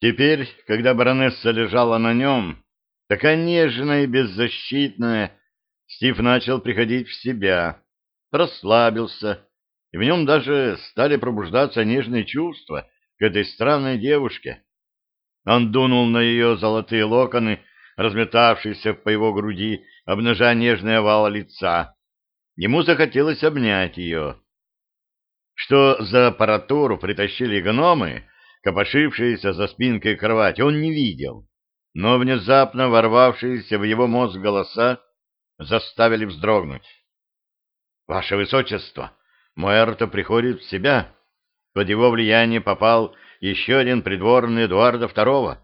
Теперь, когда баронесса лежала на нем, такая нежная и беззащитная, Стив начал приходить в себя, расслабился, и в нем даже стали пробуждаться нежные чувства к этой странной девушке. Он дунул на ее золотые локоны, разметавшиеся по его груди, обнажая нежный овал лица. Ему захотелось обнять ее. Что за аппаратуру притащили гномы, копошившиеся за спинкой кровати, он не видел, но внезапно ворвавшиеся в его мозг голоса заставили вздрогнуть. — Ваше Высочество, Муэрто приходит в себя. Под его влияние попал еще один придворный Эдуарда II.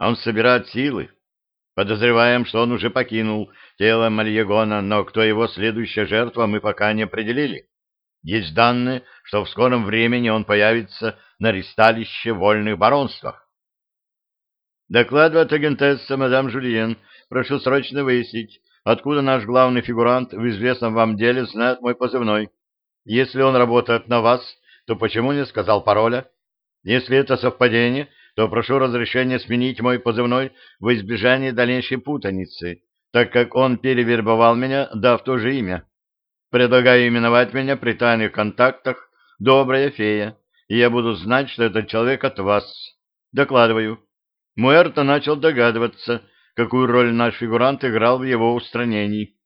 Он собирает силы. Подозреваем, что он уже покинул тело Мальегона, но кто его следующая жертва, мы пока не определили. Есть данные, что в скором времени он появится на ристалище в вольных баронствах. Докладывает агентесса мадам Жульен. Прошу срочно выяснить, откуда наш главный фигурант в известном вам деле знает мой позывной. Если он работает на вас, то почему не сказал пароля? Если это совпадение, то прошу разрешения сменить мой позывной в избежание дальнейшей путаницы, так как он перевербовал меня, дав то же имя. Предлагаю именовать меня при тайных контактах «Добрая фея», и я буду знать, что этот человек от вас. Докладываю. Муэрто начал догадываться, какую роль наш фигурант играл в его устранении.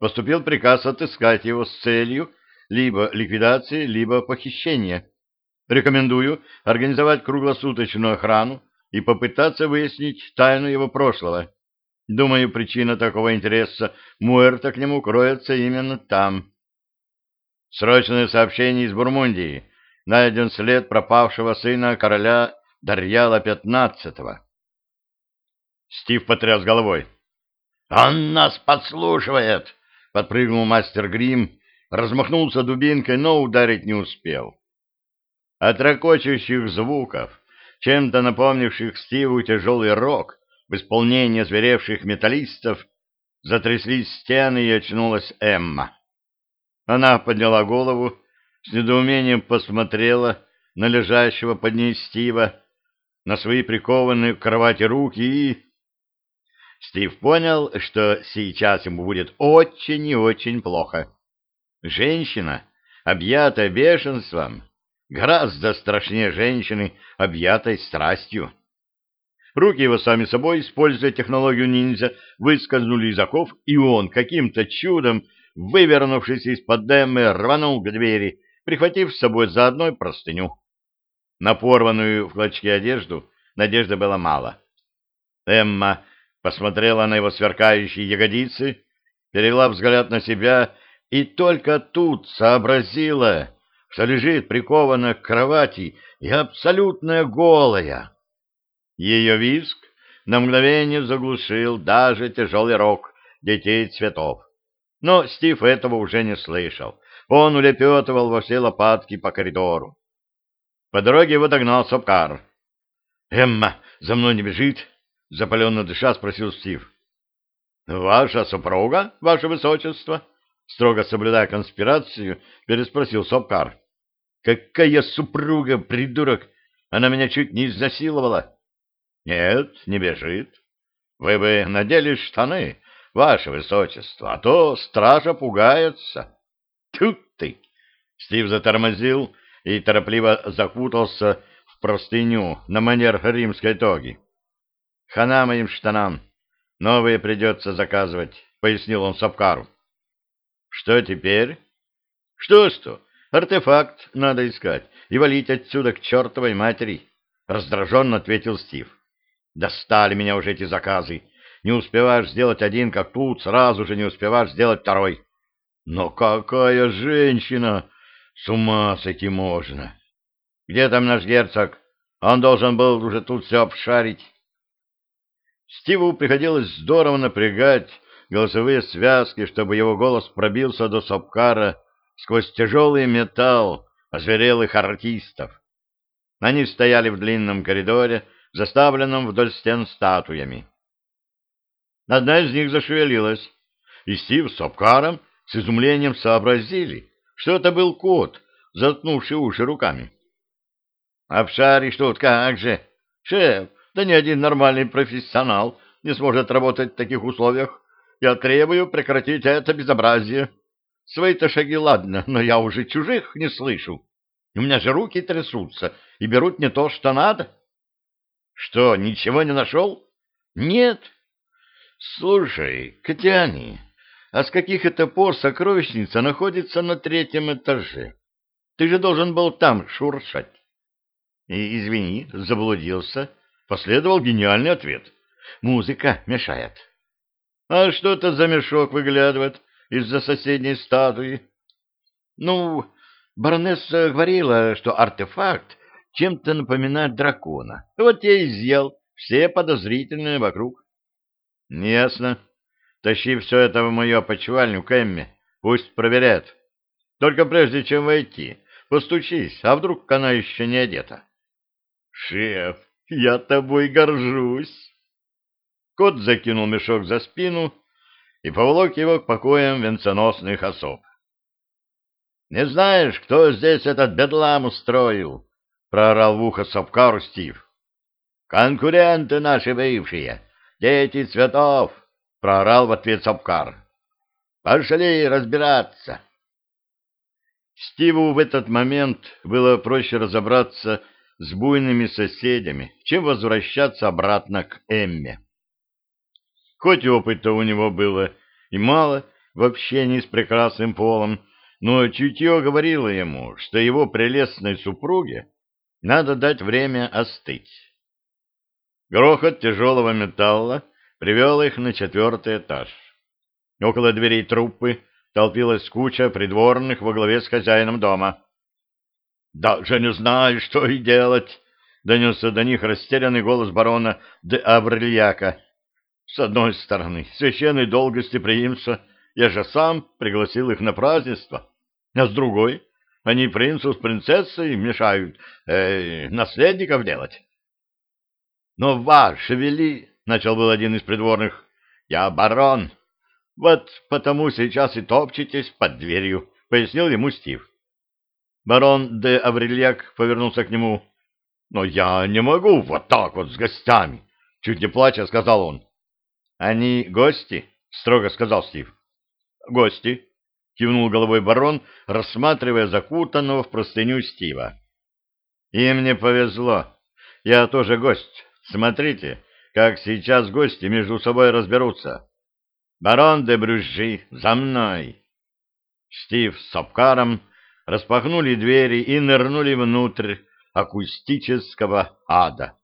Поступил приказ отыскать его с целью либо ликвидации, либо похищения. Рекомендую организовать круглосуточную охрану и попытаться выяснить тайну его прошлого. Думаю, причина такого интереса Муэрта к нему кроется именно там. Срочное сообщение из Бурмундии. Найден след пропавшего сына короля Дарьяла XV. Стив потряс головой. «Он нас подслушивает!» — подпрыгнул мастер Грим, размахнулся дубинкой, но ударить не успел. От ракочущих звуков, чем-то напомнивших Стиву тяжелый рок в исполнении зверевших металлистов, затряслись стены и очнулась Эмма. Она подняла голову, с недоумением посмотрела на лежащего под ней Стива, на свои прикованные к кровати руки и... Стив понял, что сейчас ему будет очень и очень плохо. Женщина, объятая бешенством, гораздо страшнее женщины, объятой страстью. Руки его сами собой, используя технологию ниндзя, выскользнули из оков, и он, каким-то чудом, вывернувшись из-под дэмы, рванул к двери, прихватив с собой заодно простыню. На порванную в клочке одежду надежды было мало. Эмма посмотрела на его сверкающие ягодицы, перевела взгляд на себя и только тут сообразила, что лежит прикованная к кровати и абсолютно голая. Ее виск на мгновение заглушил даже тяжелый рок детей цветов. Но Стив этого уже не слышал. Он улепетывал во все лопатки по коридору. По дороге его догнал Сапкар. «Эмма, за мной не бежит?» — запаленно дыша спросил Стив. «Ваша супруга, ваше высочество?» Строго соблюдая конспирацию, переспросил Сапкар. «Какая супруга, придурок! Она меня чуть не изнасиловала!» «Нет, не бежит. Вы бы надели штаны, ваше высочество, а то стража пугается». «Тут ты!» Стив затормозил и торопливо закутался в простыню на манер римской тоги. «Хана моим штанам! Новые придется заказывать», — пояснил он Сапкару. «Что теперь?» «Что-что? Артефакт надо искать и валить отсюда к чертовой матери», — раздраженно ответил Стив. «Достали меня уже эти заказы. Не успеваешь сделать один, как тут, сразу же не успеваешь сделать второй». «Но какая женщина! С ума сойти можно!» «Где там наш герцог? Он должен был уже тут все обшарить». Стиву приходилось здорово напрягать голосовые связки, чтобы его голос пробился до Сапкара сквозь тяжелый металл озверелых артистов. Они стояли в длинном коридоре, заставленном вдоль стен статуями. Одна из них зашевелилась, и Стив с Сапкаром с изумлением сообразили, что это был кот, заткнувший уши руками. — Обшаришь тут как же! Шеф, Да ни один нормальный профессионал не сможет работать в таких условиях. Я требую прекратить это безобразие. Свои-то шаги ладно, но я уже чужих не слышу. У меня же руки трясутся и берут не то, что надо. Что, ничего не нашел? Нет. Слушай, Катяни, а с каких это пор сокровищница находится на третьем этаже? Ты же должен был там шуршать. И, извини, заблудился. Последовал гениальный ответ. Музыка мешает. А что это за мешок выглядывает из-за соседней статуи? Ну, баронесса говорила, что артефакт чем-то напоминает дракона. Вот я и съел все подозрительные вокруг. Ясно. Тащи все это в мою опочивальню к Эмме. Пусть проверяет. Только прежде чем войти, постучись, а вдруг она еще не одета. Шеф, я тобой горжусь. Кот закинул мешок за спину и поволок его к покоям венценосных особ. — Не знаешь, кто здесь этот бедлам устроил? — проорал в ухо Сапкару Стив. — Конкуренты наши бывшие, дети цветов, — проорал в ответ Сапкар. — Пошли разбираться. Стиву в этот момент было проще разобраться с буйными соседями, чем возвращаться обратно к Эмме. Хоть опыта у него было и мало в общении с прекрасным полом, но чутье говорило ему, что его прелестной супруге надо дать время остыть. Грохот тяжелого металла привел их на четвертый этаж. Около дверей труппы толпилась куча придворных во главе с хозяином дома. «Даже не знаю, что и делать!» — донесся до них растерянный голос барона де Абрельяка. «С одной стороны, священный долг гостеприимства, я же сам пригласил их на празднество, а с другой, они принцу с принцессой мешают э, наследников делать». «Но ваше вели...» — начал был один из придворных. «Я барон. Вот потому сейчас и топчетесь под дверью», — пояснил ему Стив. Барон де Аврельяк повернулся к нему. — Но я не могу вот так вот с гостями! — чуть не плача сказал он. — Они гости? — строго сказал Стив. — Гости, — кивнул головой барон, рассматривая закутанного в простыню Стива. — Им не повезло. Я тоже гость. Смотрите, как сейчас гости между собой разберутся. Барон де Брюжи, за мной! Стив с Сапкаром распахнули двери и нырнули внутрь акустического ада.